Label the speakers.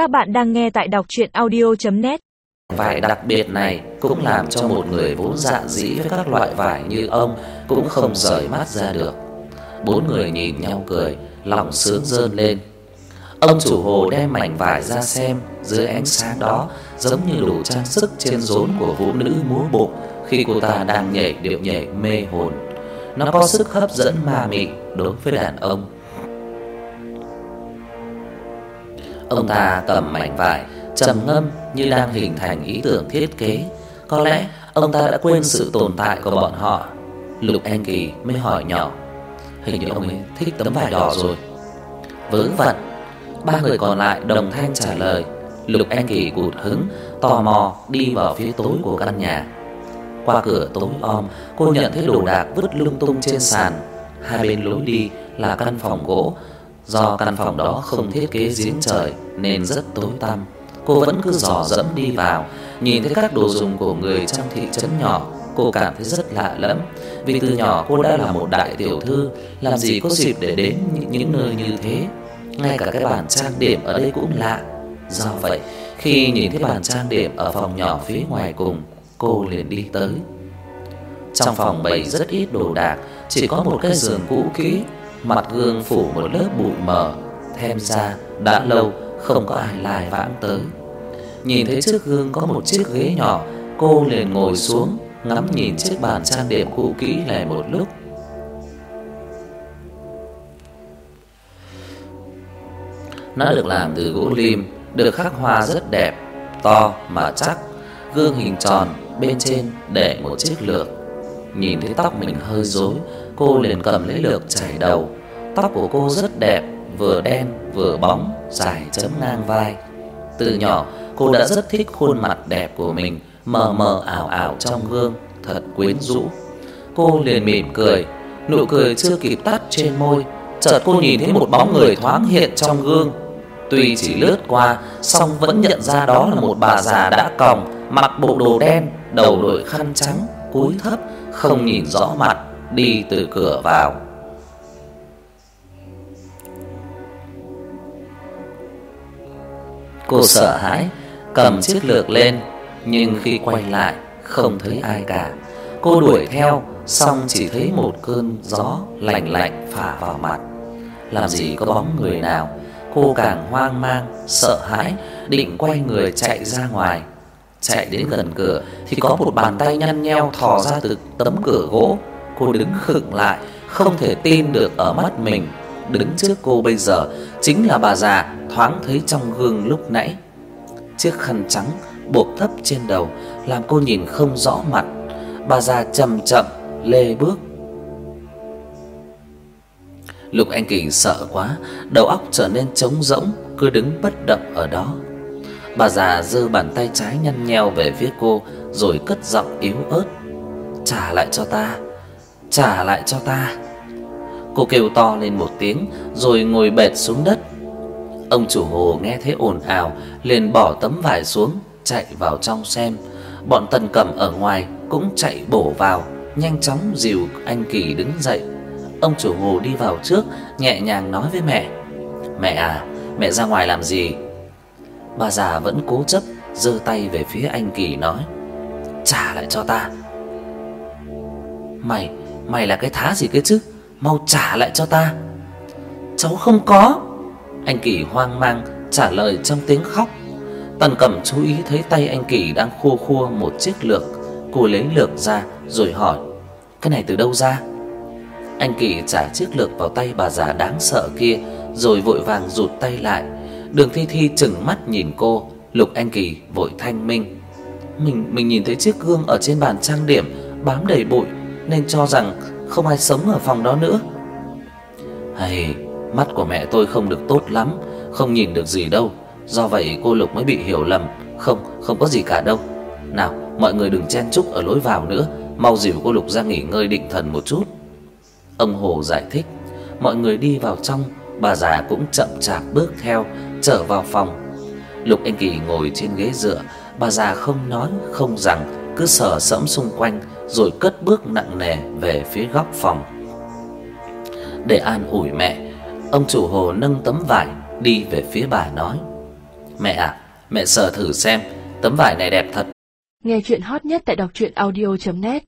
Speaker 1: Các bạn đang nghe tại đọc chuyện audio.net
Speaker 2: Vải đặc biệt này cũng làm cho một người vốn dạ dĩ với các loại vải như ông cũng không rời mắt ra được. Bốn người nhìn nhau cười, lòng sướng dơn lên. Ông chủ hồ đem mảnh vải ra xem, dưới ánh sáng đó giống như đủ trang sức trên rốn của vũ nữ múa bụng khi cô ta đang nhảy điệu nhảy mê hồn. Nó có sức hấp dẫn ma mị đối với đàn ông. Ông ta cầm mảnh vải, trầm ngâm như đang hình thành ý tưởng thiết kế. Có lẽ ông ta đã quên sự tồn tại của bọn họ. Lục Anh Kỳ mới hỏi nhỏ: "Hình như ông ấy thích tấm vải đỏ rồi." Vớ vẩn, ba người còn lại đồng thanh trả lời. Lục Anh Kỳ cụt hứng, tò mò đi vào phía tối của căn nhà. Qua cửa tối om, cô nhận thấy đồ đạc vứt lung tung trên sàn. Hai bên lối đi là căn phòng gỗ Do căn phòng đó không thiết kế giếng trời nên rất tối tăm, cô vẫn cứ dò dẫm đi vào, nhìn thấy các đồ dùng của người trong thị trấn nhỏ, cô cảm thấy rất lạ lẫm, vì từ nhỏ cô đã là một đại tiểu thư, làm gì có dịp để đến những nơi như thế. Ngay cả cái bàn trang điểm ở đây cũng lạ. Do vậy, khi nhìn thấy bàn trang điểm ở phòng nhỏ phía ngoài cùng, cô liền đi tới. Trong phòng bày rất ít đồ đạc, chỉ có một cái giường cũ kỹ mặt gương phủ một lớp bụi mờ, thêm ra đã lâu không có ai lại vãng tới. Nhìn thấy trước gương có một chiếc ghế nhỏ, cô liền ngồi xuống, ngắm nhìn chiếc bàn trang điểm cũ kỹ này một lúc. Nó được làm từ gỗ lim, được khắc hoa rất đẹp, to mà chắc, gương hình tròn, bên trên để một chiếc lược. Nhìn thấy tóc mình hơi rối, cô liền cầm lấy lược chải đầu. Tóc của cô rất đẹp, vừa đen vừa bóng, dài chấm ngang vai. Từ nhỏ, cô đã rất thích khuôn mặt đẹp của mình, mờ mờ ảo ảo trong gương, thật quyến rũ. Cô liền mỉm cười, nụ cười chưa kịp tắt trên môi, chợt cô nhìn thấy một bóng người thoáng hiện trong gương. Tuy chỉ lướt qua, song vẫn nhận ra đó là một bà già đã còng, mặc bộ đồ đen, đầu đội khăn trắng, cúi thấp, không nhìn rõ mặt, đi từ cửa vào. Cô sợ hãi, cầm chiếc lược lên, nhưng khi quay lại không thấy ai cả. Cô đuổi theo, xong chỉ thấy một cơn gió lạnh lạnh phả vào mặt. Làm gì có bóng người nào, cô càng hoang mang, sợ hãi, định quay người chạy ra ngoài. Chạy đến gần cửa thì có một bàn tay nhăn nheo thò ra từ tấm cửa gỗ. Cô đứng khựng lại, không thể tin được ở mắt mình. Đứng trước cô bây giờ chính là bà già thoáng thấy trong gương lúc nãy. Chiếc khăn trắng buộc thấp trên đầu làm cô nhìn không rõ mặt. Bà già chậm chậm lê bước. Lục Anh Kỳ sợ quá, đầu óc trở nên trống rỗng, cứ đứng bất động ở đó. Bà già giơ bàn tay trái nhăn nheo về phía cô rồi cất giọng yếu ớt: "Trả lại cho ta, trả lại cho ta." Cô kêu to lên một tiếng rồi ngồi bệt xuống đất. Ông chủ hồ nghe thấy ồn ào, liền bỏ tấm vải xuống, chạy vào trong xem. Bọn Tần Cẩm ở ngoài cũng chạy bổ vào, nhanh chóng dìu anh Kỳ đứng dậy. Ông chủ hồ đi vào trước, nhẹ nhàng nói với mẹ: "Mẹ à, mẹ ra ngoài làm gì?" Bà già vẫn cố chấp giơ tay về phía anh Kỳ nói: "Trả lại cho ta." "Mày, mày là cái thá gì cái chứ? Mau trả lại cho ta." "Cháu không có." Anh Kỳ hoang mang trả lời trong tiếng khóc. Tần Cẩm chú ý thấy tay anh Kỳ đang khua khua một chiếc lược, cô lấy lược ra rồi hỏi: "Cái này từ đâu ra?" Anh Kỳ trả chiếc lược vào tay bà già đáng sợ kia, rồi vội vàng rụt tay lại. Đường Thi Thi chừng mắt nhìn cô, Lục Anh Kỳ vội thanh minh. Mình mình nhìn thấy chiếc gương ở trên bàn trang điểm bám đầy bụi nên cho rằng không ai sống ở phòng đó nữa. Hay, mắt của mẹ tôi không được tốt lắm, không nhìn được gì đâu, do vậy cô Lục mới bị hiểu lầm, không, không có gì cả đâu. Nào, mọi người đừng chen chúc ở lối vào nữa, mau dìu cô Lục ra nghỉ ngơi định thần một chút. Ông Hồ giải thích, mọi người đi vào trong, bà già cũng chậm chạp bước theo, trở vào phòng. Lục Anh Kỳ ngồi trên ghế dựa, bà già không nói không rằng, cứ sờ sẫm xung quanh rồi cất bước nặng nề về phía góc phòng. Để an ủi mẹ, ông chủ Hồ nâng tấm vải đi về phía bà nói: Mẹ à, mẹ sờ thử xem, tấm vải này đẹp thật.
Speaker 3: Nghe chuyện hot nhất tại đọc truyện audio.net